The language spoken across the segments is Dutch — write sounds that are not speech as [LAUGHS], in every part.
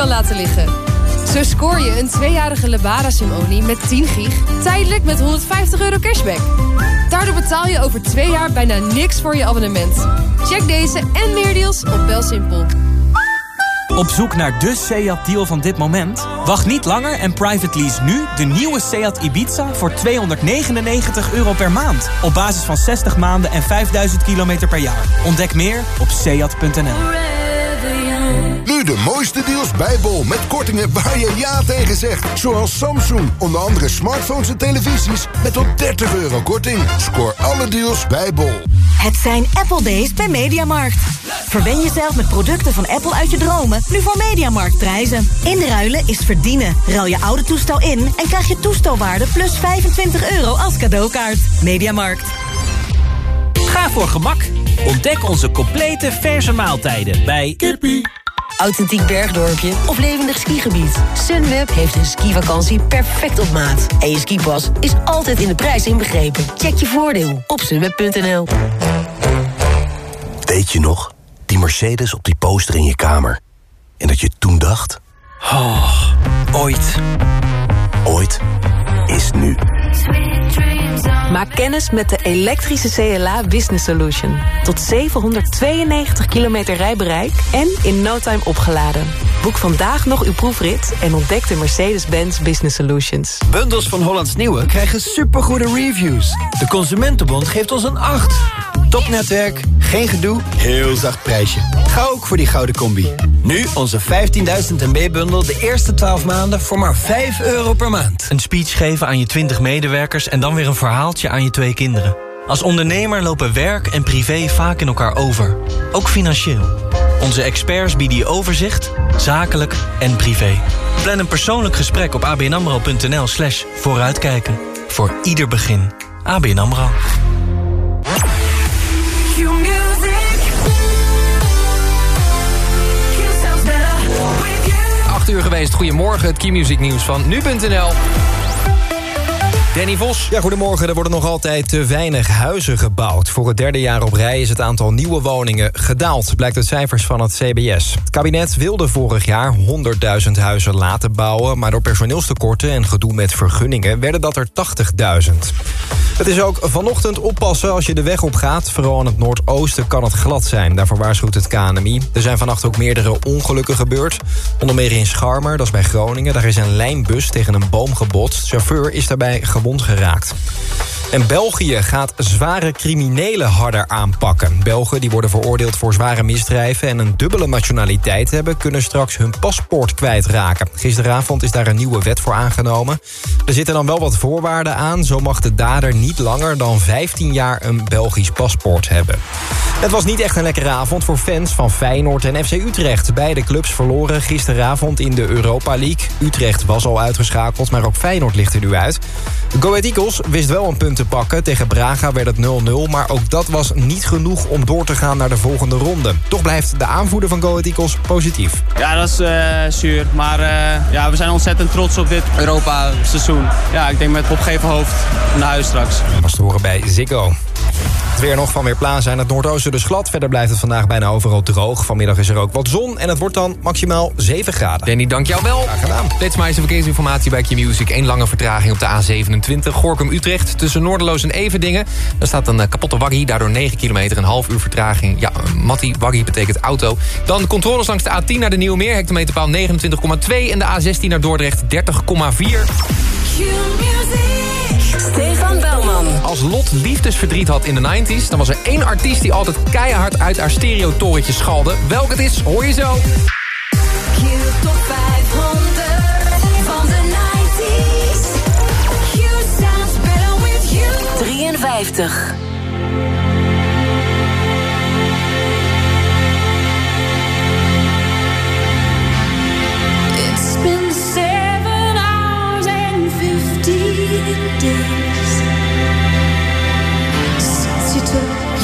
kan laten liggen. Zo scoor je een tweejarige Lebara Simonie met 10 gig tijdelijk met 150 euro cashback. Daardoor betaal je over twee jaar bijna niks voor je abonnement. Check deze en meer deals op Belsimpel. Op zoek naar de Seat-deal van dit moment? Wacht niet langer en private lease nu de nieuwe Seat Ibiza voor 299 euro per maand. Op basis van 60 maanden en 5000 kilometer per jaar. Ontdek meer op seat.nl. De mooiste deals bij Bol met kortingen waar je ja tegen zegt. Zoals Samsung, onder andere smartphones en televisies met tot 30 euro korting. Scoor alle deals bij Bol. Het zijn Apple Days bij Mediamarkt. Verwen jezelf met producten van Apple uit je dromen, nu voor Mediamarkt prijzen. Inruilen is verdienen. Ruil je oude toestel in en krijg je toestelwaarde plus 25 euro als cadeaukaart. Mediamarkt. Ga voor gemak. Ontdek onze complete verse maaltijden bij Kippie. Authentiek bergdorpje of levendig skigebied. Sunweb heeft een skivakantie perfect op maat. En je skipas is altijd in de prijs inbegrepen. Check je voordeel op sunweb.nl. Weet je nog? Die Mercedes op die poster in je kamer. En dat je toen dacht... Oh, ooit. Ooit is nu. Maak kennis met de elektrische CLA Business Solution. Tot 792 kilometer rijbereik en in no time opgeladen. Boek vandaag nog uw proefrit en ontdek de Mercedes-Benz Business Solutions. Bundels van Hollands Nieuwe krijgen supergoede reviews. De Consumentenbond geeft ons een 8. Topnetwerk, geen gedoe, heel zacht prijsje. Ga ook voor die gouden combi. Nu onze 15.000 MB-bundel de eerste 12 maanden voor maar 5 euro per maand. Een speech geven aan je 20 medewerkers en dan weer een verhaaltje aan je twee kinderen. Als ondernemer lopen werk en privé vaak in elkaar over. Ook financieel. Onze experts bieden je overzicht, zakelijk en privé. Plan een persoonlijk gesprek op abnamro.nl slash vooruitkijken. Voor ieder begin. ABN AMRO. 8 uur geweest. Goedemorgen, het Key Music nieuws van nu.nl. Danny Vos. Ja, goedemorgen. Er worden nog altijd te weinig huizen gebouwd. Voor het derde jaar op rij is het aantal nieuwe woningen gedaald... blijkt uit cijfers van het CBS. Het kabinet wilde vorig jaar 100.000 huizen laten bouwen... maar door personeelstekorten en gedoe met vergunningen... werden dat er 80.000. Het is ook vanochtend oppassen als je de weg op gaat. Vooral in het noordoosten kan het glad zijn. Daarvoor waarschuwt het KNMI. Er zijn vannacht ook meerdere ongelukken gebeurd. Onder meer in Scharmer, dat is bij Groningen. Daar is een lijnbus tegen een boom gebotst. Chauffeur is daarbij gewond geraakt. En België gaat zware criminelen harder aanpakken. Belgen die worden veroordeeld voor zware misdrijven... en een dubbele nationaliteit hebben... kunnen straks hun paspoort kwijtraken. Gisteravond is daar een nieuwe wet voor aangenomen. Er zitten dan wel wat voorwaarden aan. Zo mag de dader niet langer dan 15 jaar een Belgisch paspoort hebben. Het was niet echt een lekkere avond voor fans van Feyenoord en FC Utrecht. Beide clubs verloren gisteravond in de Europa League. Utrecht was al uitgeschakeld, maar ook Feyenoord ligt er nu uit. Go Ahead Eagles wist wel een punt te pakken. Tegen Braga werd het 0-0, maar ook dat was niet genoeg om door te gaan naar de volgende ronde. Toch blijft de aanvoerder van Go Ahead Eagles positief. Ja, dat is uh, zuur. Maar uh, ja, we zijn ontzettend trots op dit Europa-seizoen. Ja, ik denk met opgeven hoofd naar huis straks. Dat was te horen bij Ziggo. Het weer nog van weer plaatsen in het noordoosten dus glad. Verder blijft het vandaag bijna overal droog. Vanmiddag is er ook wat zon en het wordt dan maximaal 7 graden. Danny, dank jou wel. Graag gedaan. Dit is verkeersinformatie bij Q-Music. Eén lange vertraging op de A27. Gorkum-Utrecht tussen Noorderloos en Evendingen. Er staat een kapotte waggie, daardoor 9 kilometer, een half uur vertraging. Ja, Matti, waggie betekent auto. Dan de controles langs de A10 naar de Nieuwe Meer. Hectometerpaal 29,2 en de A16 naar Dordrecht 30,4. Als Lot liefdesverdriet had in de 90s... dan was er één artiest die altijd keihard uit haar stereotorentje schalde. Welk het is, hoor je zo. Q top 500 van de 90s. Q sounds better with you. 53. It's been seven hours and fifteen days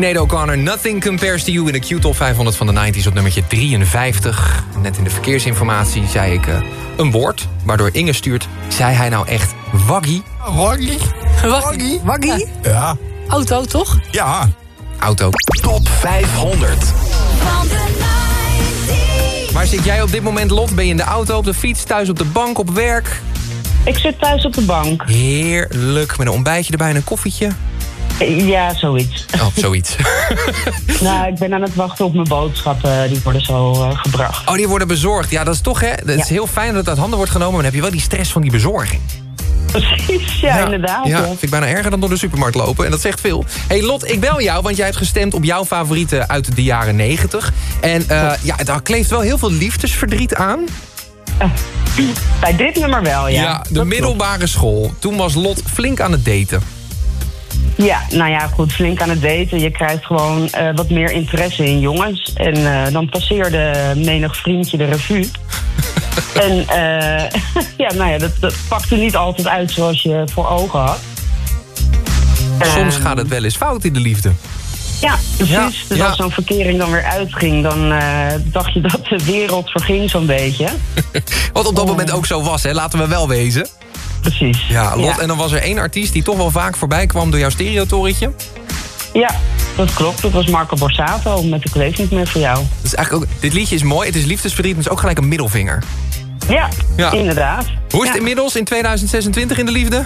Sinead O'Connor, Nothing Compares to You... in de Q-top 500 van de 90s op nummertje 53. Net in de verkeersinformatie zei ik eh, een woord... waardoor Inge stuurt, zei hij nou echt waggie? Waggie? Waggie? Waggie? Ja. Auto, toch? Ja. Auto. Top 500. Waar zit jij op dit moment, Lot? Ben je in de auto, op de fiets, thuis op de bank, op werk? Ik zit thuis op de bank. Heerlijk, met een ontbijtje erbij en een koffietje. Ja, zoiets. Oh, zoiets. [LAUGHS] nou, ik ben aan het wachten op mijn boodschappen. Die worden zo eh, gebracht. Oh, die worden bezorgd. Ja, dat is toch, hè? Het is heel fijn dat het uit handen wordt genomen... maar dan heb je wel die stress van die bezorging. Precies, ja, inderdaad. Ja, ja. vind ik bijna erger dan door de supermarkt lopen. En dat zegt veel. hey Lot, ik bel jou, want jij hebt gestemd op jouw favorieten uit de jaren 90. En eh, ja, daar kleeft wel heel veel liefdesverdriet aan. Bij dit nummer wel, ja. Ja, de Dat middelbare school. Toen was Lot flink aan het daten. Ja, nou ja, goed, flink aan het daten. Je krijgt gewoon eh, wat meer interesse in jongens. En eh, dan passeerde menig vriendje de revue. [LAUGHS] en eh, [LAUGHS] ja, nou ja, dat, dat pakte niet altijd uit zoals je voor ogen had. Soms gaat het wel eens fout in de liefde. Ja, precies. Ja, dus ja. als zo'n verkering dan weer uitging, dan dacht je dat de wereld verging zo'n beetje. [LAUGHS] Wat op dat moment ook zo was, hè? laten we wel wezen. Precies. Ja, Lot, Ja. en dan was er één artiest die toch wel vaak voorbij kwam door jouw stereotorentje. Ja, dat klopt. Dat was Marco Borsato met de kleef niet meer voor jou. Dus eigenlijk ook, dit liedje is mooi, het is liefdesverdriet, maar het is ook gelijk een middelvinger. Ja, Ja. inderdaad. Hoe is Ja. het inmiddels in 2026 in de liefde?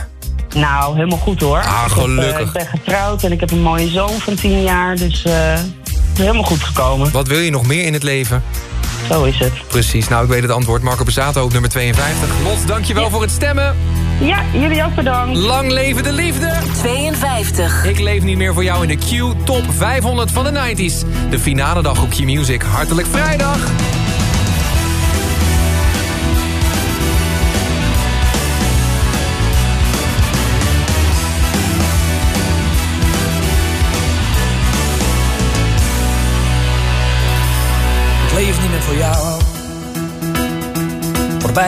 Nou, helemaal goed hoor. Ah, Ik heb, eh, gelukkig. ik ben getrouwd en ik heb een mooie zoon van 10 jaar, dus eh, het is helemaal goed gekomen. Wat wil je nog meer in het leven? Zo is het. Precies, nou ik weet het antwoord. Marco Bezato op nummer 52. Lot, dankjewel voor het stemmen. Ja, jullie ook bedankt. Lang leven de liefde. 52. Ik leef niet meer voor jou in de Q Top 500 van de 90s. De finale dag op Q Music. Hartelijk vrijdag.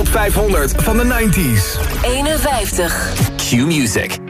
Top 500 van de 90s. 51. Q Music.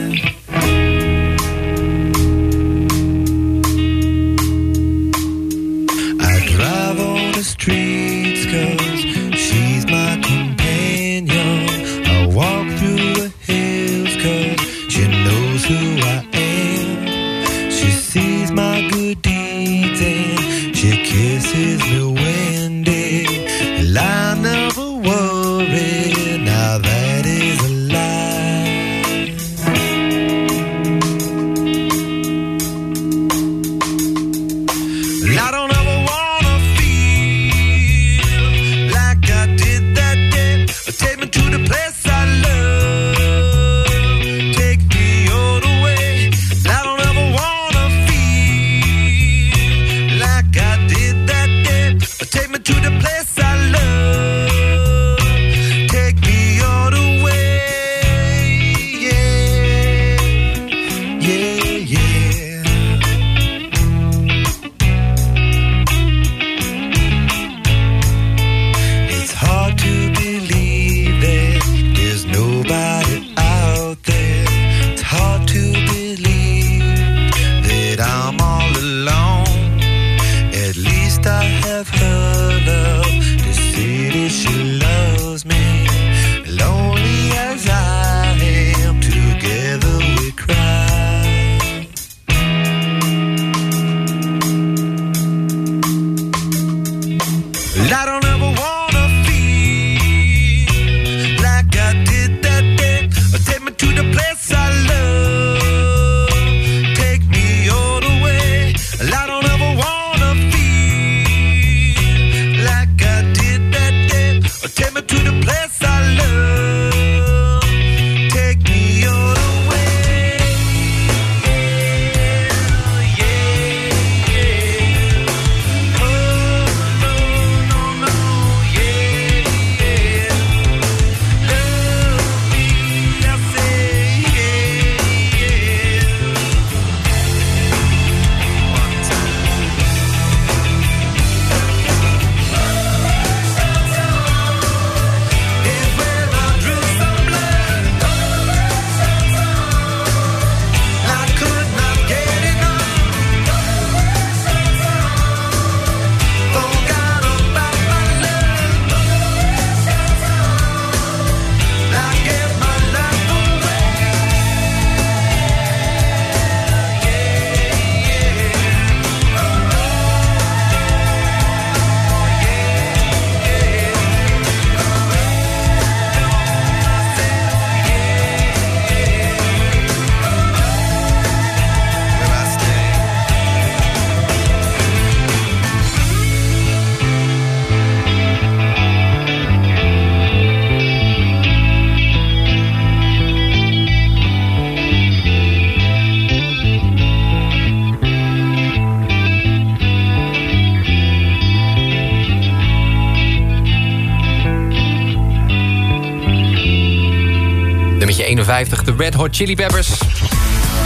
51, de Red Hot Chili Peppers.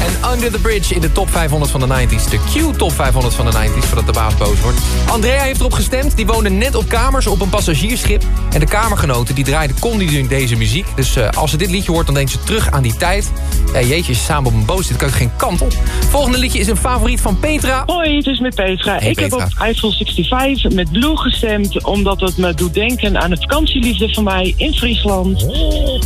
En Under the Bridge in de top 500 van de 90s. De Q top 500 van de 90s, voordat de baas boos wordt. Andrea heeft erop gestemd. Die woonde net op kamers op een passagiersschip. En de kamergenoten die draaiden continu deze muziek. Dus eh, als ze dit liedje hoort, dan denkt ze terug aan die tijd. Ja, jeetje, samen op een boot zit, kan je geen kant op. Volgende liedje is een favoriet van Petra. Hoi, het is met Petra. Hey, ik heb op Eiffel 65 met Blue gestemd... omdat het me doet denken aan een vakantieliefde van mij in Friesland.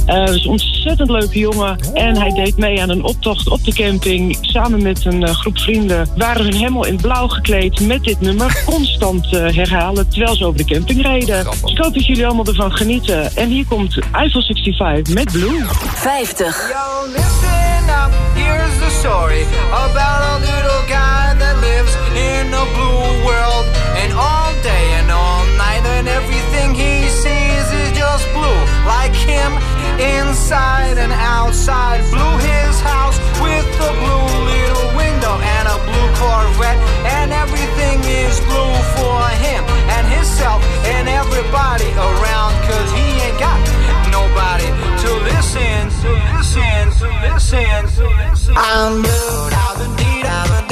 Eh, Hij is een ontzettend leuke jongen. En hij deed mee aan een optocht op de camping. Samen met een eh, groep vrienden waren hun helemaal in blauw gekleed met dit nummer. Constant eh, herhalen terwijl ze over de camping reden. Dus ik hoop dat jullie allemaal ervan genieten. En hier komt Eiffel 65 met Blue. 50. Yo, listen up, here's the story about a little guy that lives in a blue world. And all day and all night, and everything he sees is just blue. Like him, inside and outside. Blue his house with a blue little window and a blue Corvette. And everything is blue for him and himself and everybody around. Cause he ain't got nobody to listen, to listen, to listen, to listen. I'm blue, I've been deed, I've been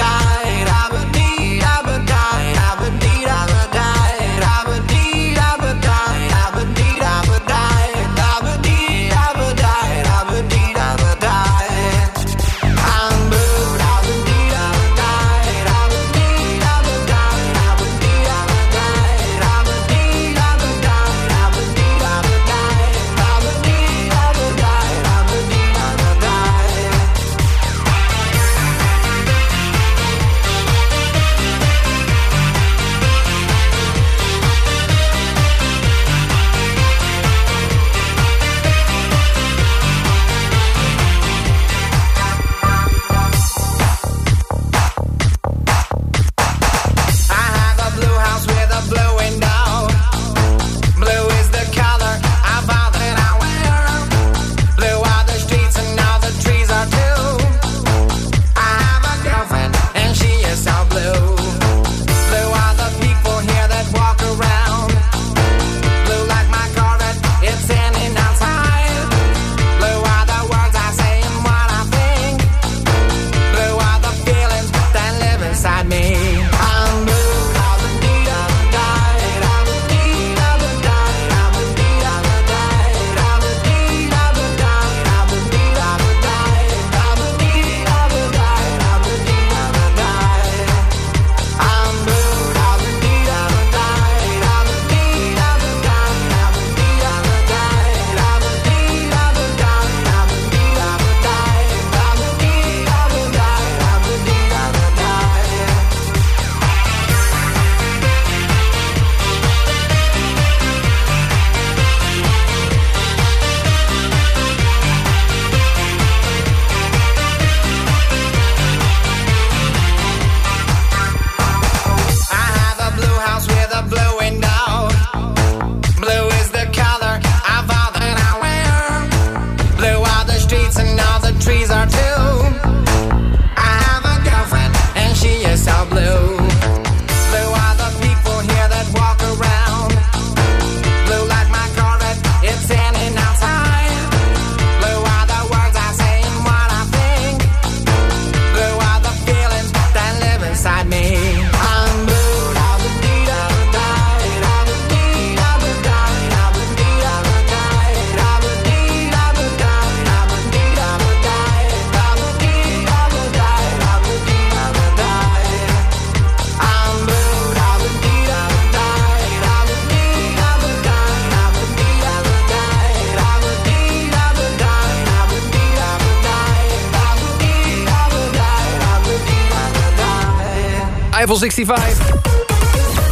Eiffel 65.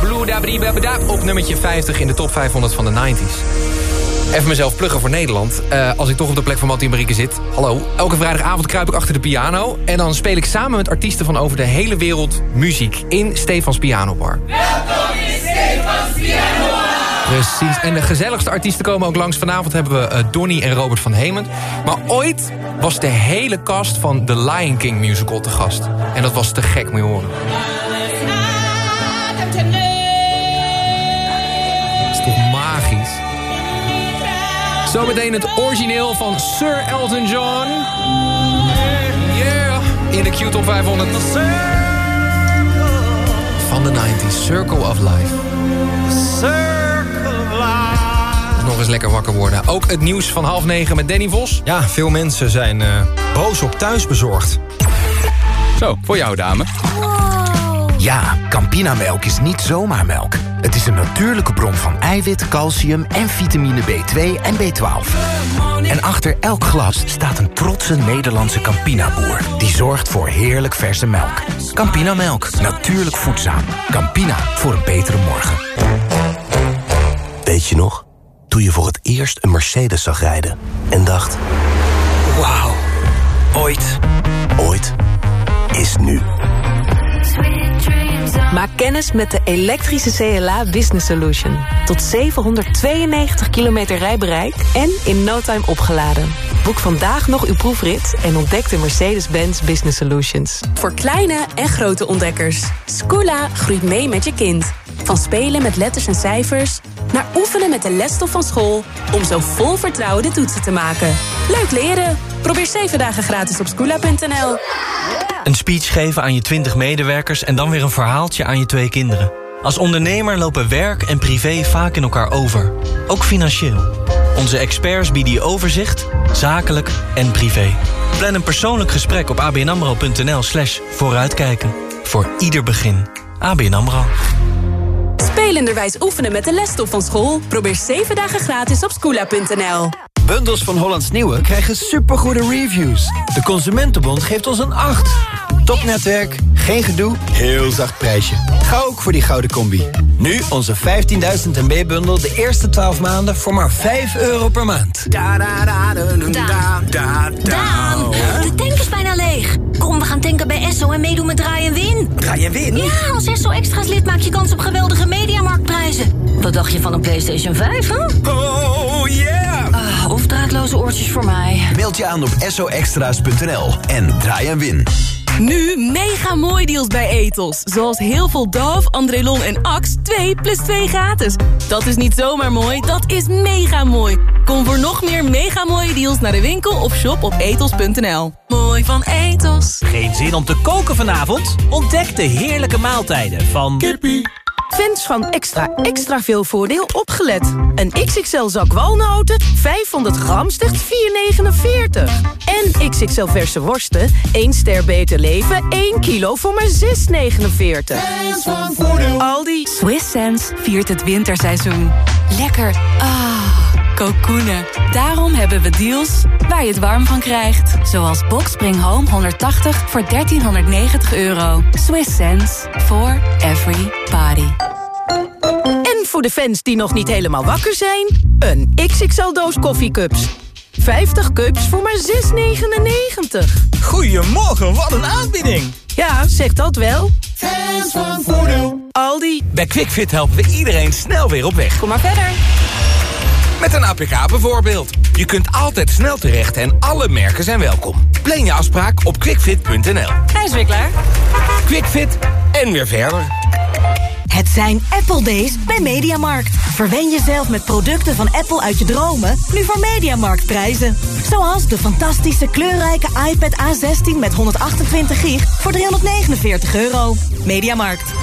Blue Dabri Babada op nummertje 50 in de top 500 van de 90s. Even mezelf pluggen voor Nederland. Eh, als ik toch op de plek van Mattie Marieke zit. Hallo. Elke vrijdagavond kruip ik achter de piano. En dan speel ik samen met artiesten van over de hele wereld muziek. In Stefans Piano Bar. Precies. En de gezelligste artiesten komen ook langs. Vanavond hebben we eh, Donny en Robert van Hemend. Maar ooit was de hele cast van The Lion King musical te gast. En dat was te gek, moet je horen. Zometeen het origineel van Sir Elton John. Yeah. In de Q-top 500. Van de 90s. Circle of Life. Nog eens lekker wakker worden. Ook het nieuws van half negen met Danny Vos. Ja, veel mensen zijn eh, boos op thuisbezorgd. Zo, voor jou dame. Ja, Campinamelk is niet zomaar melk. Het is een natuurlijke bron van eiwit, calcium en vitamine B2 en B12. En achter elk glas staat een trotse Nederlandse Campina-boer... die zorgt voor heerlijk verse melk. Campinamelk, natuurlijk voedzaam. Campina, voor een betere morgen. Weet je nog? Toen je voor het eerst een Mercedes zag rijden en dacht... Wauw, ooit, ooit is nu. Maak kennis met de elektrische CLA Business Solution. Tot 792 kilometer rijbereik en in no time opgeladen. Boek vandaag nog uw proefrit en ontdek de Mercedes-Benz Business Solutions. Voor kleine en grote ontdekkers. Scoola groeit mee met je kind. Van spelen met letters en cijfers... naar oefenen met de lesstof van school... om zo vol vertrouwen de toetsen te maken. Leuk leren. Probeer 7 dagen gratis op scoola.nl. Een speech geven aan je 20 medewerkers en dan weer een verhaaltje aan je twee kinderen. Als ondernemer lopen werk en privé vaak in elkaar over. Ook financieel. Onze experts bieden je overzicht, zakelijk en privé. Plan een persoonlijk gesprek op abnamro.nl slash vooruitkijken. Voor ieder begin. ABN AMRO. Spelenderwijs oefenen met de lesstof van school? Probeer 7 dagen gratis op scoola.nl. Bundels van Hollands Nieuwe krijgen supergoede reviews. De Consumentenbond geeft ons een 8. Topnetwerk, geen gedoe, heel zacht prijsje. Ga ook voor die gouden combi. Nu onze 15.000 MB-bundel de eerste 12 maanden voor maar 5 euro per maand. Daan, de tank is bijna leeg. Kom, we gaan tanken bij Esso en meedoen met Draai en Win. Draai en Win? Ja, als Esso Extra's lid maak je kans op geweldige mediamarktprijzen. Wat dacht je van een PlayStation 5, hè? Oh, yeah! Of draadloze oortjes voor mij. Meld je aan op soextra's.nl en draai en win. Nu mega mooi deals bij Etos. Zoals heel veel Dove, Andrelon en Axe 2 plus 2 gratis. Dat is niet zomaar mooi, dat is mega mooi. Kom voor nog meer mega mooie deals naar de winkel of shop op etos.nl. Mooi van Etos. Geen zin om te koken vanavond? Ontdek de heerlijke maaltijden van... Kippie. Fans van extra extra veel voordeel opgelet. Een XXL zak walnoten, 500 gram, slechts 4,49. En XXL verse worsten, 1 ster beter leven, 1 kilo voor maar 6,49. Aldi. Swiss Sense viert het winterseizoen. Lekker. Ah, kokoenen. Daarom hebben we deals waar je het warm van krijgt. Zoals Boxspring Home 180 voor 1390 euro. Swiss sense for every body. En voor de fans die nog niet helemaal wakker zijn... een XXL-doos koffiecups. 50 cups voor maar 6,99. Goedemorgen, wat een aanbieding! Ja, zeg dat wel. Fans van voordeel. Aldi. Bij QuickFit helpen we iedereen snel weer op weg. Kom maar verder. Met een APK bijvoorbeeld. Je kunt altijd snel terecht en alle merken zijn welkom. Plan je afspraak op quickfit.nl. Hij is weer klaar. QuickFit en weer verder. Het zijn Apple Days bij Mediamarkt. Verwen jezelf met producten van Apple uit je dromen, nu voor Mediamarkt prijzen. Zoals de fantastische kleurrijke iPad A16 met 128 gig voor 349 euro. Mediamarkt.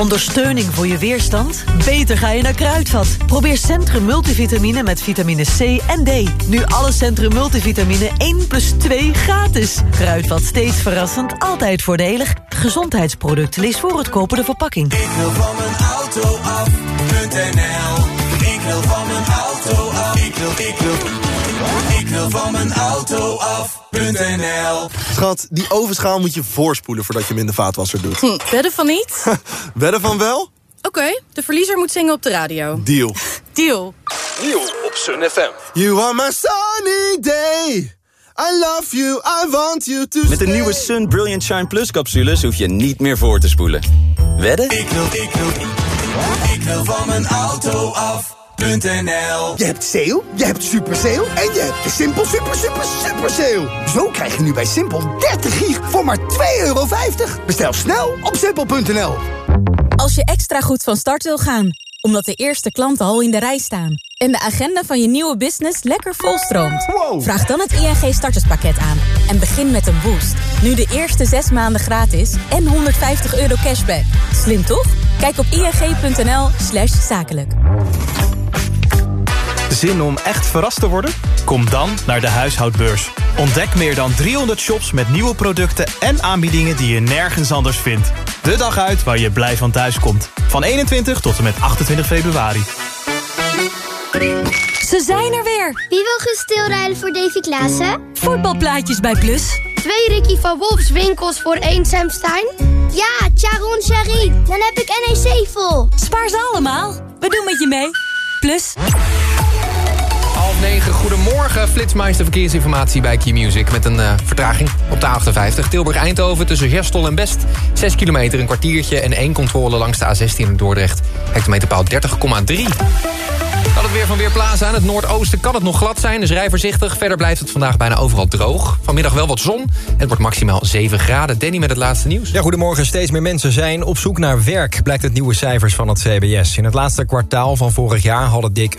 Ondersteuning voor je weerstand? Beter ga je naar Kruidvat. Probeer Centrum Multivitamine met vitamine C en D. Nu alle Centrum Multivitamine 1 plus 2 gratis. Kruidvat steeds verrassend, altijd voordelig. Gezondheidsproduct, lees voor het kopen de verpakking. Ik wil van mijn auto af.nl Ik wil van mijn auto af. Ik wil, ik wil, ik wil van mijn auto af.nl Schat, die ovenschaal moet je voorspoelen voordat je hem in de vaatwasser doet. Hm, wedden van niet? [LAUGHS] Wedden van wel? Oké, de verliezer moet zingen op de radio. Deal. [LAUGHS] Deal. Deal op Sun FM. You are my sunny day. I love you, I want you to Met de nieuwe Sun Brilliant Shine Plus capsules hoef je niet meer voor te spoelen. Wedden? Ik wil, ik wil, ik wil van mijn auto Je hebt sale, je hebt super sale en je hebt de Simpel super super super sale. Zo krijg je nu bij Simpel 30 gig voor maar 2,50 euro. Bestel snel op simpel.nl. Als je extra goed van start wil gaan, omdat de eerste klanten al in de rij staan... en de agenda van je nieuwe business lekker volstroomt... vraag dan het ING starterspakket aan en begin met een boost. Nu de eerste zes maanden gratis en 150 euro cashback. Slim toch? Kijk op ing.nl slash zakelijk. Zin om echt verrast te worden? Kom dan naar de huishoudbeurs. Ontdek meer dan 300 shops met nieuwe producten en aanbiedingen die je nergens anders vindt. De dag uit waar je blij van thuis komt. Van 21 tot en met 28 februari. Ze zijn er weer! Wie wil gaan stilrijden voor Davy Klaassen? Voetbalplaatjes bij Plus. Twee Ricky van Wolfs winkels voor één Sam Stein? Ja, Charon Sherry. Dan heb ik NEC vol. Spaar ze allemaal. We doen met je mee. Plus. Half negen, goedemorgen. Flitsmeister verkeersinformatie bij Q-Music... met een uh, vertraging op de A58. Tilburg-Eindhoven tussen Gerstol en Best. 6 kilometer, een kwartiertje en één controle langs de A16 in Dordrecht. Hectometerpaal 30,3. Dan het weer van Weerplaza. Aan het noordoosten kan het nog glad zijn, dus rij voorzichtig. Verder blijft het vandaag bijna overal droog. Vanmiddag wel wat zon. Het wordt maximaal 7 graden. Danny met het laatste nieuws. Ja, goedemorgen. Steeds meer mensen zijn op zoek naar werk... blijkt het nieuwe cijfers van het CBS. In het laatste kwartaal van vorig jaar hadden dik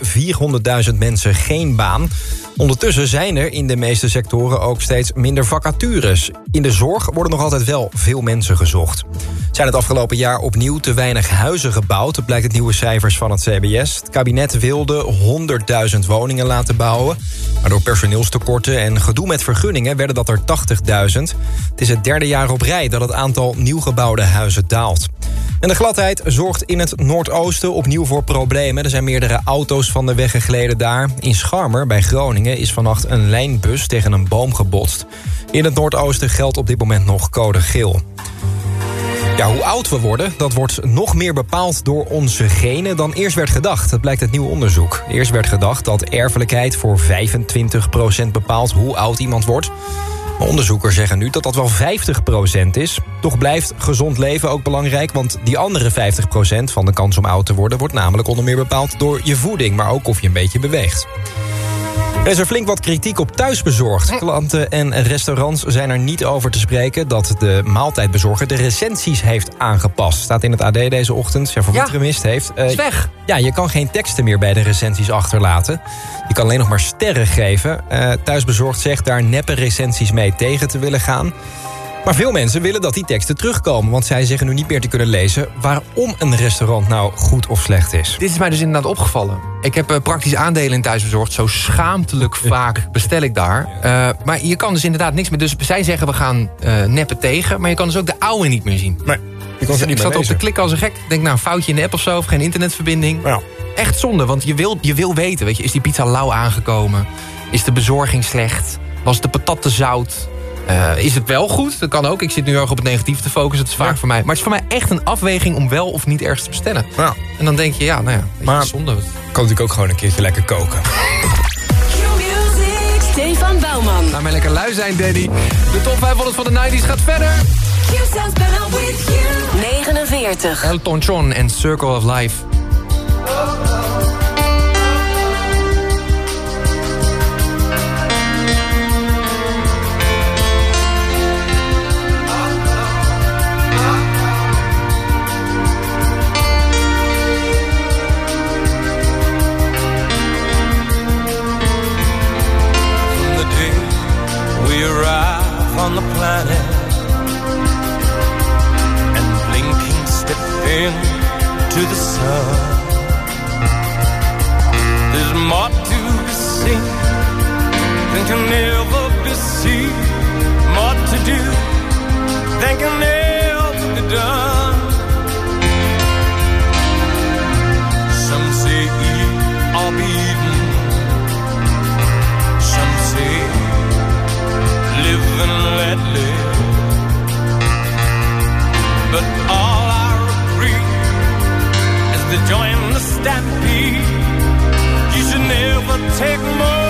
400.000 mensen geen baan. Ondertussen zijn er in de meeste sectoren ook steeds minder vacatures. In de zorg worden nog altijd wel veel mensen gezocht. Zijn het afgelopen jaar opnieuw te weinig huizen gebouwd... blijkt het nieuwe cijfers van het CBS. Het kabinet wilde 100.000 woningen laten bouwen. Maar door personeelstekorten en gedoe met vergunningen... werden dat er 80.000. Het is het derde jaar op rij dat het aantal nieuw gebouwde huizen daalt. En de gladheid zorgt in het Noordoosten opnieuw voor problemen. Er zijn meerdere auto's van de weg gegleden daar. In Scharmer, bij Groningen, is vannacht een lijnbus tegen een boom gebotst. In het Noordoosten geldt op dit moment nog code geel. Ja, hoe oud we worden, dat wordt nog meer bepaald door onze genen dan eerst werd gedacht. Dat blijkt uit nieuw onderzoek. Eerst werd gedacht dat erfelijkheid voor 25% bepaalt hoe oud iemand wordt. Maar onderzoekers zeggen nu dat dat wel 50% is. Toch blijft gezond leven ook belangrijk... want die andere 50% van de kans om oud te worden... wordt namelijk onder meer bepaald door je voeding... maar ook of je een beetje beweegt. Er is er flink wat kritiek op thuisbezorgd. Klanten en restaurants zijn er niet over te spreken... dat de maaltijdbezorger de recensies heeft aangepast. Staat in het AD deze ochtend. Ja, voor wie het gemist heeft. Uh, weg. Ja, je kan geen teksten meer bij de recensies achterlaten. Je kan alleen nog maar sterren geven. Uh, thuisbezorgd zegt daar neppe recensies mee tegen te willen gaan. Maar veel mensen willen dat die teksten terugkomen... want zij zeggen nu niet meer te kunnen lezen... waarom een restaurant nou goed of slecht is. Dit is mij dus inderdaad opgevallen. Ik heb uh, praktisch aandelen in thuisbezorgd. Zo schaamtelijk [LAUGHS] vaak bestel ik daar. Uh, maar je kan dus inderdaad niks meer... Dus zij zeggen we gaan uh, neppen tegen... maar je kan dus ook de oude niet meer zien. Nee, je kan ze niet ik zat op te klikken als een gek. Denk nou, een foutje in de app of zo... of geen internetverbinding. Ja. Echt zonde, want je wil, je wil weten. Weet je, is die pizza lauw aangekomen? Is de bezorging slecht? Was de patat te zout? Uh, is het wel goed? Dat kan ook. Ik zit nu erg op het negatief te focussen. Dat is vaak Ja. voor mij. Maar het is voor mij echt een afweging om wel of niet ergens te bestellen. Ja. En dan denk je, ja, nou ja, Maar- zonde. kan natuurlijk ook gewoon een keertje lekker koken. Stefan Bouwman. Laat mij lekker lui zijn, Danny. De top 500 van de 90s gaat verder. 49. Elton John en Circle of Life. On the planet and blinking step into the sun. There's more to be seen than can ever be seen, more to do than can ever be done. Some say or be eaten. Live and let live. But all are agree as they join the stampede. You should never take more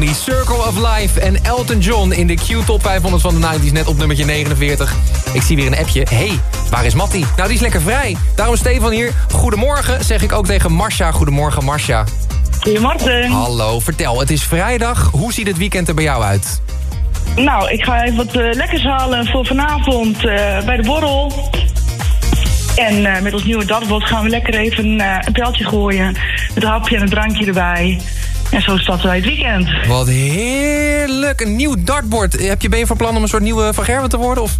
Bambi. Circle of Life en Elton John in de Q-top 500 van de 90s. Net op nummertje 49. Ik zie weer een appje. hey, waar is Mattie? Nou, die is lekker vrij. Daarom Stefan hier. Goedemorgen, zeg ik ook tegen Marcia. Goedemorgen, Marcia. Goedemorgen. Hallo, vertel. Het is vrijdag. Hoe ziet het weekend er bij jou uit? Nou, ik ga even wat eh, lekkers halen voor vanavond eh, bij de borrel. En eh, met ons nieuwe dartbord gaan we lekker even een pijltje gooien. Met een hapje en een drankje erbij. En zo starten wij het weekend. Wat heerlijk. Een nieuw dartbord. Heb je, ben je van plan om een soort nieuwe Van Gerwen te worden? Of?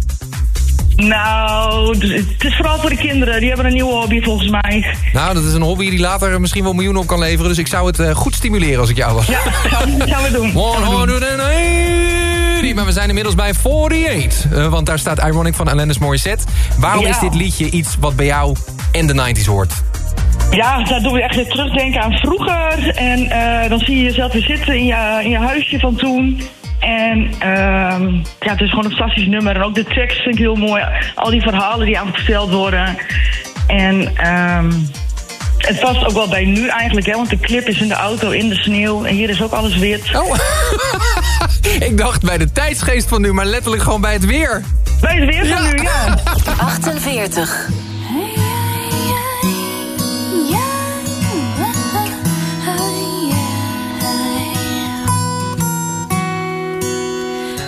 Nou, dus het is vooral voor de kinderen. Die hebben een nieuwe hobby volgens mij. Nou, dat is een hobby die later misschien wel miljoenen op kan leveren. Dus ik zou het eh, goed stimuleren als ik jou was. Ja, gaan, gaan we doen. [LAUGHS] 180. Maar we zijn inmiddels bij 48. eh, want daar staat Ironic van Alanis Morissette. Waarom Ja. is dit liedje iets wat bij jou en de 90s hoort? Ja, daar doe je echt weer terugdenken aan vroeger. En eh, dan zie je jezelf weer zitten in je, in je huisje van toen. En ehm, ja, het is gewoon een fantastisch nummer. En ook de tekst vind ik heel mooi. Al die verhalen die aan verteld worden. En ehm, het past ook wel bij nu eigenlijk, hè, want de clip is in de auto in de sneeuw. En hier is ook alles wit. Oh. [LAUGHS] ik dacht bij de tijdsgeest van nu, maar letterlijk gewoon bij het weer. Bij het weer van nu, ja. [LAUGHS] 48.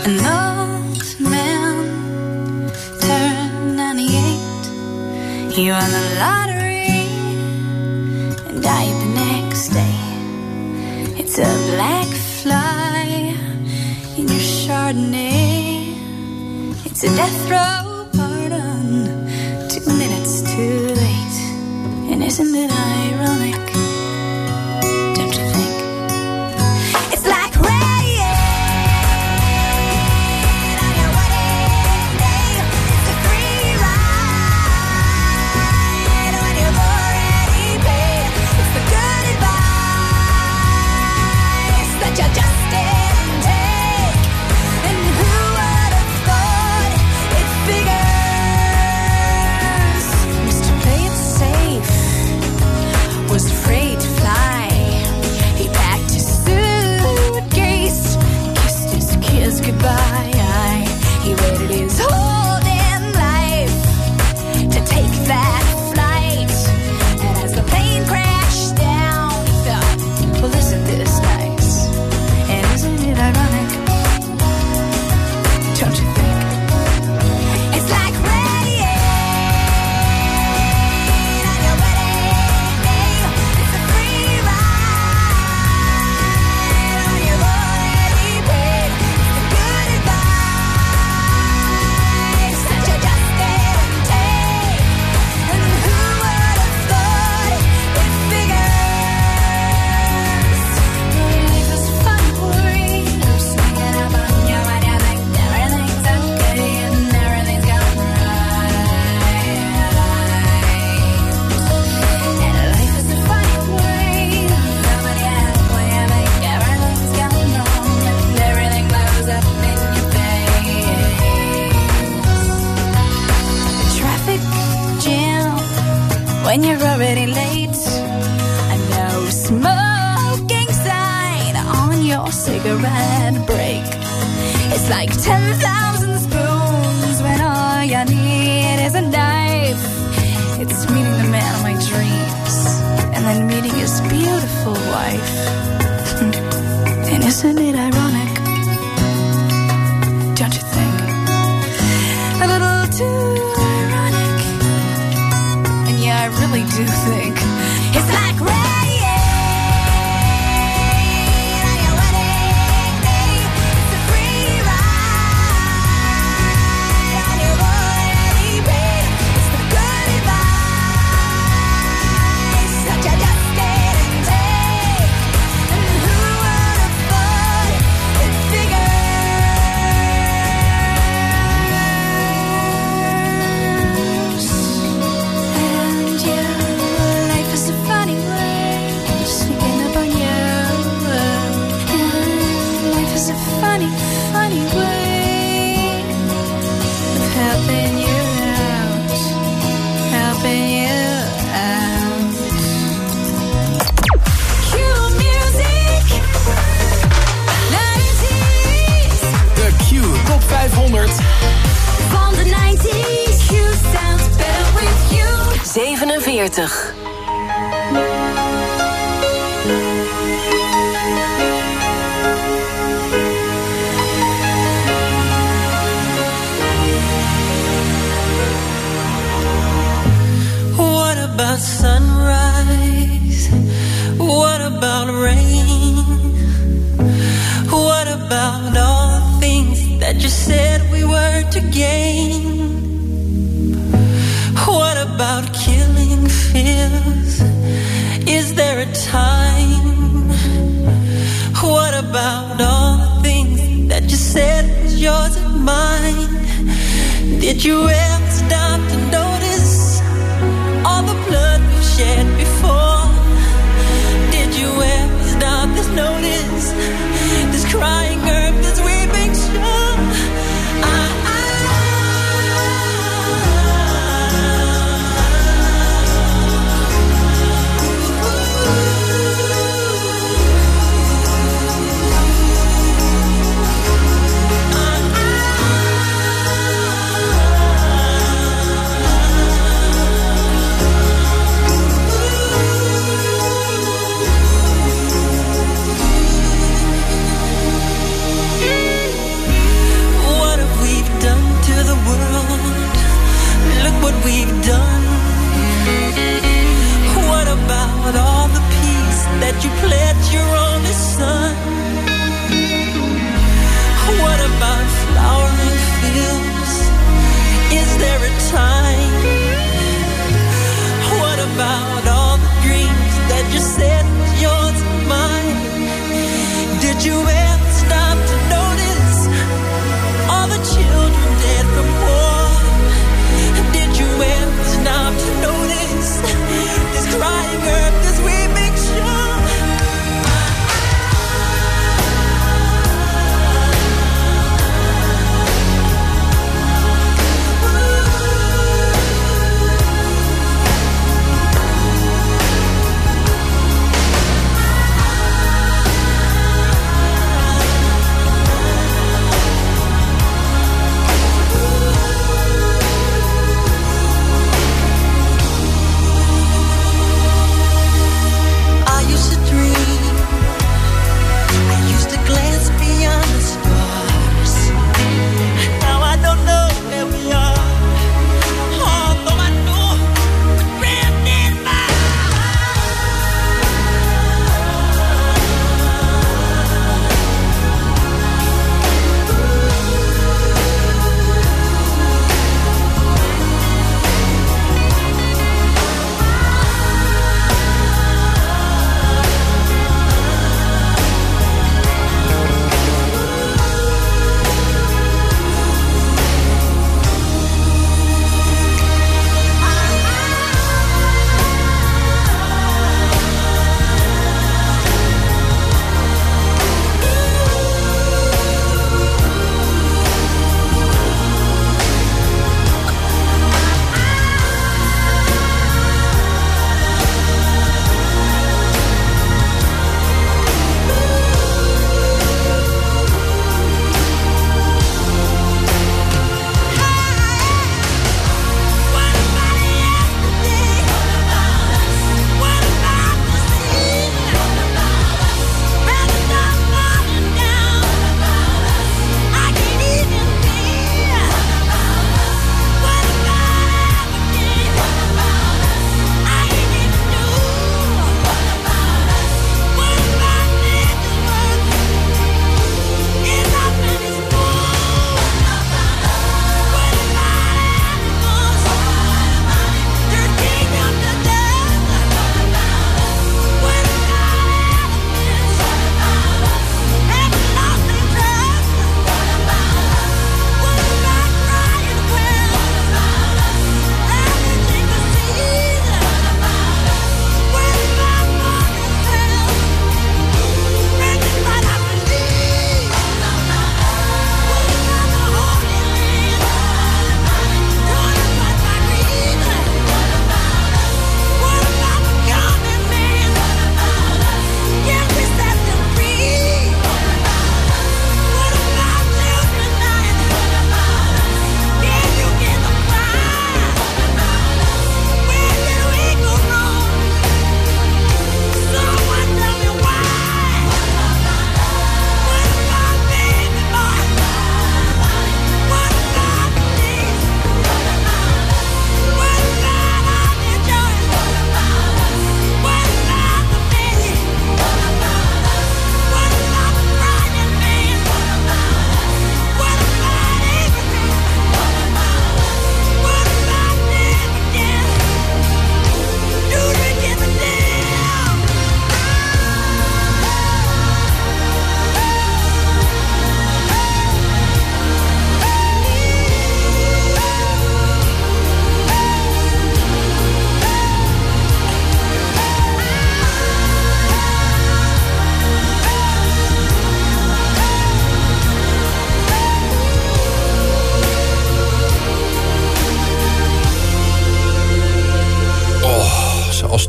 An old man turned 98. He won the lottery and died the next day. It's a black fly in your Chardonnay. It's a death row pardon. Two minutes too late. And isn't it ironic?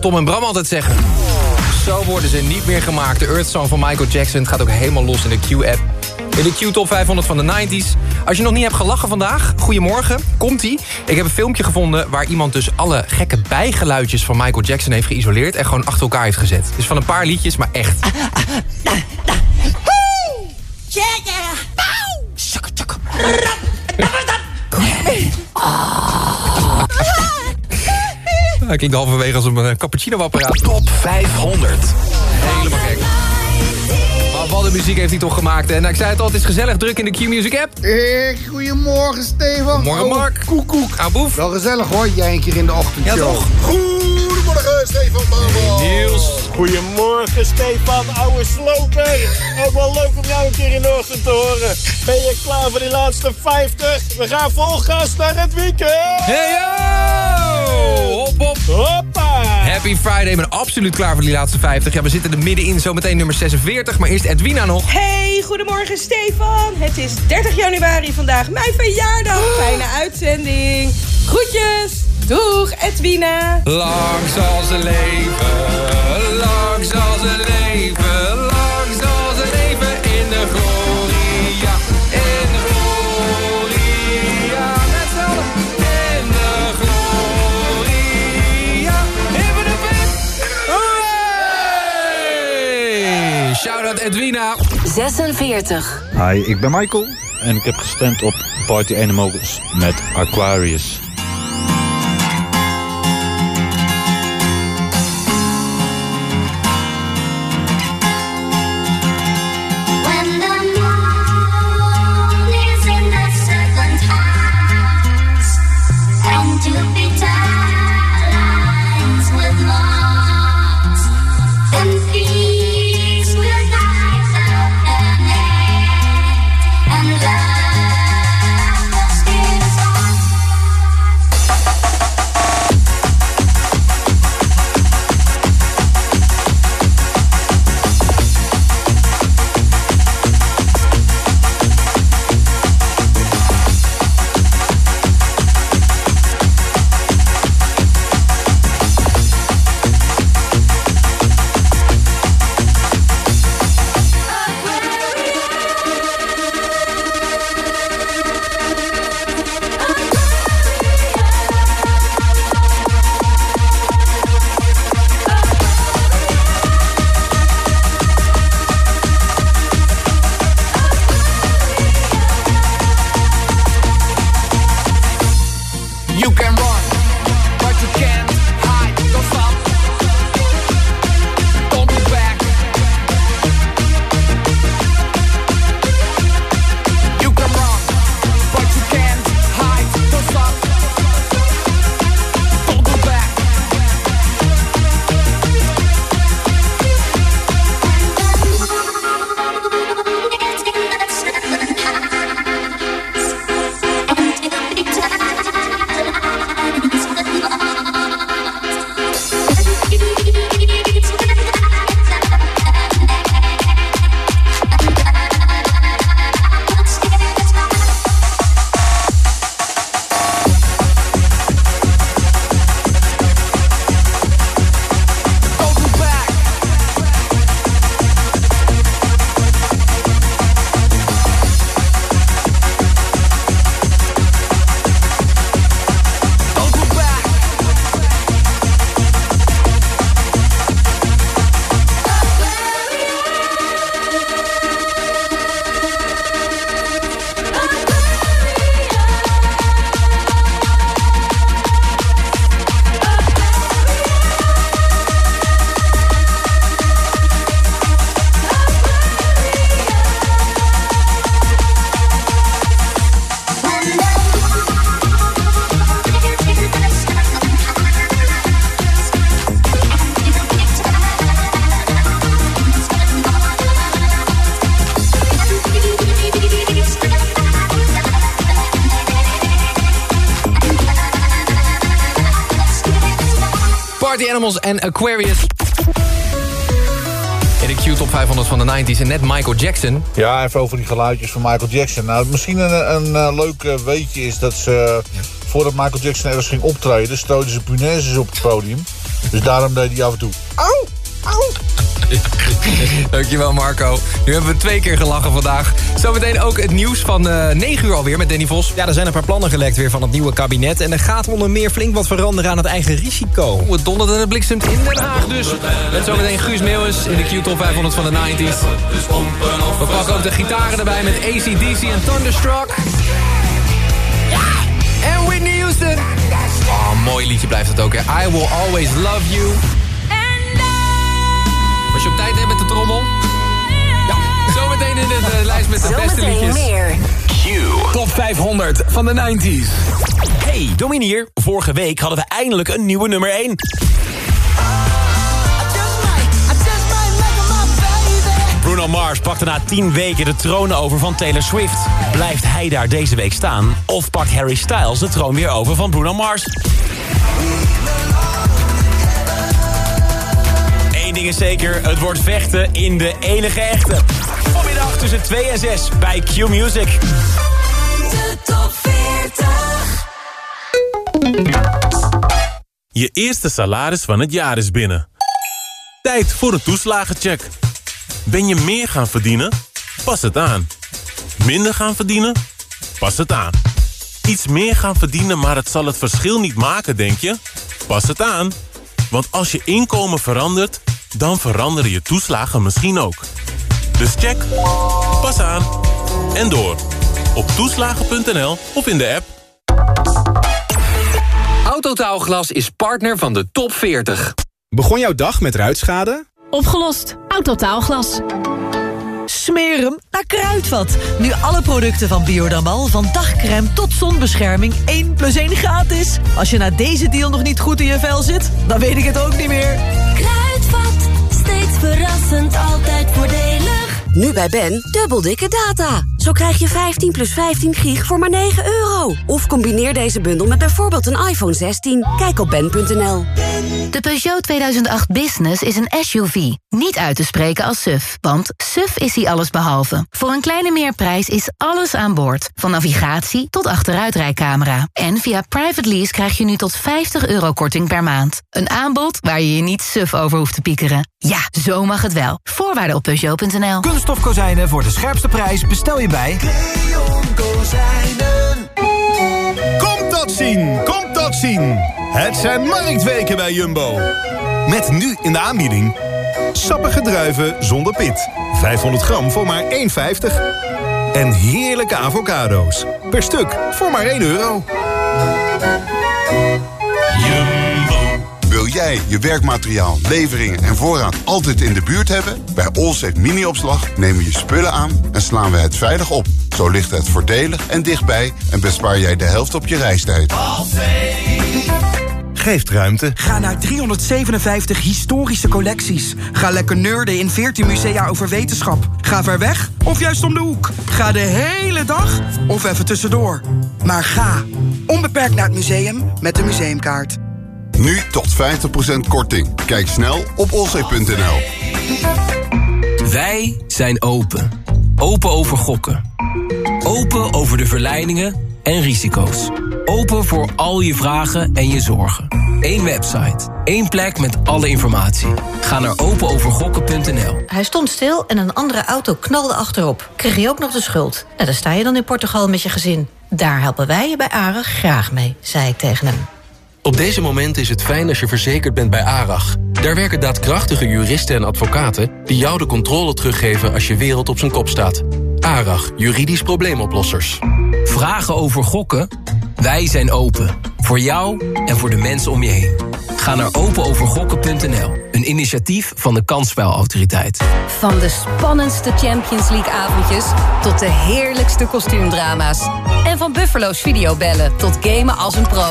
Tom en Bram altijd zeggen. Zo worden ze niet meer gemaakt. De Earth Song van Michael Jackson gaat ook helemaal los in de Q-app. In de Q-top 500 van de 90s. Als je nog niet hebt gelachen vandaag, goedemorgen, komt-ie. Ik heb een filmpje gevonden waar iemand dus alle gekke bijgeluidjes van Michael Jackson heeft geïsoleerd... en gewoon achter elkaar heeft gezet. Dus van een paar liedjes, maar echt. Hij klinkt halverwege als een eh, cappuccino-apparaat. Top 500. Helemaal gek. Maar wat een muziek heeft hij toch gemaakt. En ik zei het al, het is gezellig druk in de Q-Music app. Eh, goedemorgen, Stefan. Morgen, Oh, Mark. Koekoek. Aboef. Wel gezellig hoor, jij een keer in de ochtend. Ja, toch? Goedemorgen, Stefan Bouwman. Niels. Goedemorgen Stefan, ouwe sloper. Ook wel leuk om jou een keer in de ochtend te horen. Ben je klaar voor die laatste 50? We gaan vol gas naar het weekend. Hey yo! Hop hop. Hoppa! Happy Friday, ik ben absoluut klaar voor die laatste 50. Ja, we zitten er middenin, zometeen nummer 46. Maar eerst Edwina nog. Hey, goedemorgen Stefan. Het is 30 januari vandaag, mijn verjaardag. Fijne uitzending. Groetjes. Doeg, Edwina. Lang zal ze leven, lang zal ze leven, Shout-out Edwina. 46. Hi, ik ben Michael en ik heb gestemd op Party Animals met Aquarius. Animals en Aquarius. In de Q-top 500 van de 90s en net Michael Jackson. Ja, even over die geluidjes van Michael Jackson. Nou, misschien een, een, eh, leuk eh, weetje is dat ze... Voordat Michael Jackson ergens ging optreden... strooiden ze punaises op het podium. Dus daarom deed hij af en toe. Auw. [LAUGHS] Dankjewel Marco. Nu hebben we twee keer gelachen vandaag. Zometeen ook het nieuws van eh 9 uur alweer met Danny Vos. Ja, er zijn een paar plannen gelekt weer van het nieuwe kabinet... en er gaat onder meer flink wat veranderen aan het eigen risico. Oeh, het dondert en het bliksemt in Den Haag dus. Met zometeen Guus Meeuwis in de Q-top 500 van de 90s. We pakken ook de gitaren erbij met ACDC en Thunderstruck. En Whitney Houston. Oh, mooi liedje blijft het ook, hè. I Will Always Love You. Je op tijd hè, met de trommel? Ja, zometeen in de, de lijst met de beste liedjes. Q. Top 500 van de 90s. Hey, Dominier. Vorige week hadden we eindelijk een nieuwe nummer 1. Bruno Mars pakte na 10 weken de troon over van Taylor Swift. Blijft hij daar deze week staan? Of pakt Harry Styles de troon weer over van Bruno Mars? Eén ding is zeker, het wordt vechten in de enige echte. Vanmiddag tussen 2 en 6 bij Q Music. De top 40. Je eerste salaris van het jaar is binnen. Tijd voor een toeslagencheck. Ben je meer gaan verdienen? Pas het aan. Minder gaan verdienen? Pas het aan. Iets meer gaan verdienen, maar het zal het verschil niet maken, denk je? Pas het aan. Want als je inkomen verandert, dan veranderen je toeslagen misschien ook. Dus check, pas aan en door. Op toeslagen.nl of in de app. Autotaalglas is partner van de top 40. Begon jouw dag met ruitschade? Opgelost. Autotaalglas. Smerum naar Kruidvat. Nu alle producten van Biodamal, van dagcrème tot zonbescherming, 1 plus 1 gratis. Als je na deze deal nog niet goed in je vel zit, dan weet ik het ook niet meer. Verrassend, altijd voordelig. Nu bij Ben, dubbel dikke data. Zo krijg je 15 plus 15 gig voor maar 9 euro. Of combineer deze bundel met bijvoorbeeld een iPhone 16. Kijk op ben.nl. De Peugeot 2008 Business is een SUV. Niet uit te spreken als SUV, want SUV is hij allesbehalve. Voor een kleine meerprijs is alles aan boord. Van navigatie tot achteruitrijcamera. En via private lease krijg je nu tot 50 euro korting per maand. Een aanbod waar je je niet suf over hoeft te piekeren. Ja, zo mag het wel. Voorwaarden op Peugeot.nl. Kunststof kozijnen voor de scherpste prijs bestel je bij... Komt dat zien, komt dat zien. Het zijn marktweken bij Jumbo. Met nu in de aanbieding... sappige druiven zonder pit. 500 gram voor maar 1,50. En heerlijke avocado's. Per stuk voor maar 1 euro. Wil jij je werkmateriaal, leveringen en voorraad altijd in de buurt hebben? Bij Allsafe Mini-opslag nemen we je spullen aan en slaan we het veilig op. Zo ligt het voordelig en dichtbij en bespaar jij de helft op je reistijd. Geeft ruimte. Ga naar 357 historische collecties. Ga lekker nerden in 14 musea over wetenschap. Ga ver weg of juist om de hoek. Ga de hele dag of even tussendoor. Maar ga onbeperkt naar het museum met de museumkaart. Nu tot 50% korting. Kijk snel op olzee.nl. Wij zijn open. Open over gokken. Open over de verleidingen en risico's. Open voor al je vragen en je zorgen. Eén website. één plek met alle informatie. Ga naar openovergokken.nl. Hij stond stil en een andere auto knalde achterop. Kreeg je ook nog de schuld. En daar sta je dan in Portugal met je gezin. Daar helpen wij je bij ARAG graag mee, zei ik tegen hem. Op deze moment is het fijn als je verzekerd bent bij ARAG. Daar werken daadkrachtige juristen en advocaten... die jou de controle teruggeven als je wereld op zijn kop staat. ARAG, juridisch probleemoplossers. Vragen over gokken? Wij zijn open. Voor jou en voor de mensen om je heen. Ga naar openovergokken.nl. Een initiatief van de Kansspelautoriteit. Van de spannendste Champions League avondjes tot de heerlijkste kostuumdrama's. En van Buffalo's videobellen tot gamen als een pro.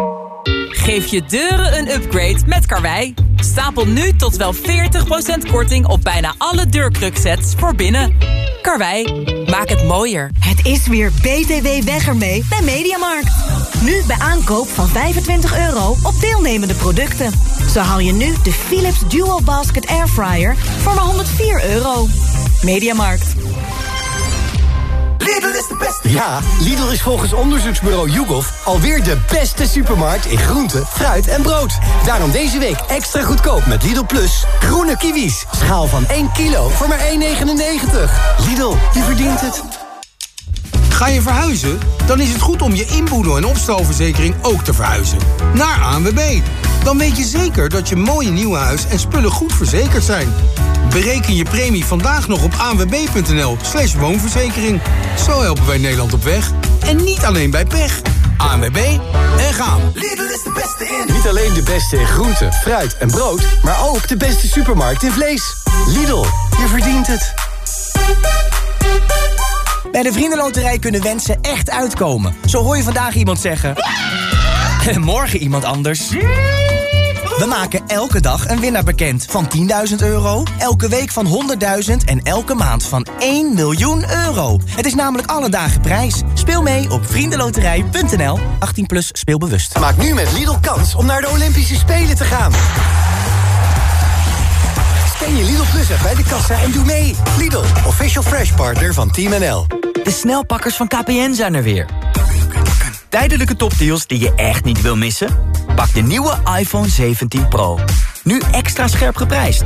Geef je deuren een upgrade met Karwei. Stapel nu tot wel 40% korting op bijna alle deurkruksets voor binnen. Karwei, maak het mooier. Het is weer BTW weg ermee bij Mediamarkt. Nu bij aankoop van 25 euro op deelnemende producten. Zo haal je nu de Philips Dual Basket Airfryer voor maar 104 euro. Mediamarkt. Lidl is de beste. Ja, Lidl is volgens onderzoeksbureau YouGov alweer de beste supermarkt in groente, fruit en brood. Daarom deze week extra goedkoop met Lidl Plus. Groene kiwis. Schaal van 1 kilo voor maar 1,99. Lidl, je verdient het. Ga je verhuizen? Dan is het goed om je inboedel- en opstalverzekering ook te verhuizen. Naar ANWB. Dan weet je zeker dat je mooie nieuwe huis en spullen goed verzekerd zijn. Bereken je premie vandaag nog op anwb.nl slash woonverzekering. Zo helpen wij Nederland op weg. En niet alleen bij pech. ANWB en gaan. Lidl is de beste in. Niet alleen de beste in groente, fruit en brood, maar ook de beste supermarkt in vlees. Lidl, je verdient het. Bij de Vriendenloterij kunnen wensen echt uitkomen. Zo hoor je vandaag iemand zeggen... [LAUGHS] En morgen iemand anders. We maken elke dag een winnaar bekend. Van 10.000 euro, elke week van 100.000 en elke maand van 1 miljoen euro. Het is namelijk alle dagen prijs. Speel mee op vriendenloterij.nl. 18 plus speelbewust. Maak nu met Lidl kans om naar de Olympische Spelen te gaan. Scan je Lidl Plus app bij de kassa en doe mee. Lidl, official fresh partner van Team NL. De snelpakkers van KPN zijn er weer. Tijdelijke topdeals die je echt niet wil missen? Pak de nieuwe iPhone 17 Pro. Nu extra scherp geprijsd.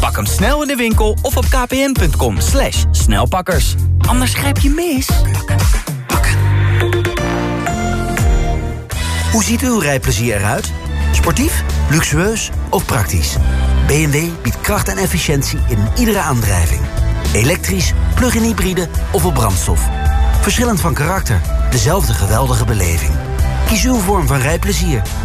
Pak hem snel in de winkel of op kpn.com slash snelpakkers. Anders grijp je mis. Hoe ziet uw rijplezier eruit? Sportief, luxueus of praktisch? BMW biedt kracht en efficiëntie in iedere aandrijving. Elektrisch, plug-in hybride of op brandstof. Verschillend van karakter, dezelfde geweldige beleving. Kies uw vorm van rijplezier